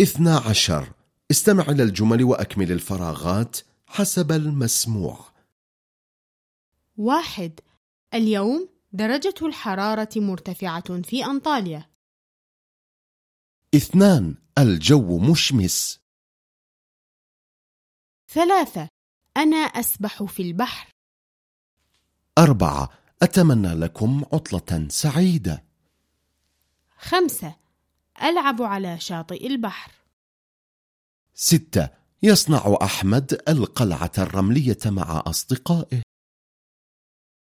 اثنا عشر. استمع إلى الجمل وأكمل الفراغات حسب المسموع. واحد. اليوم درجة الحرارة مرتفعة في أنطاليا. اثنان. الجو مشمس. ثلاثة. أنا أسبح في البحر. أربعة. أتمنى لكم عطلة سعيدة. خمسة. ألعب على شاطئ البحر. ستة. يصنع أحمد القلعة الرملية مع أصدقائه.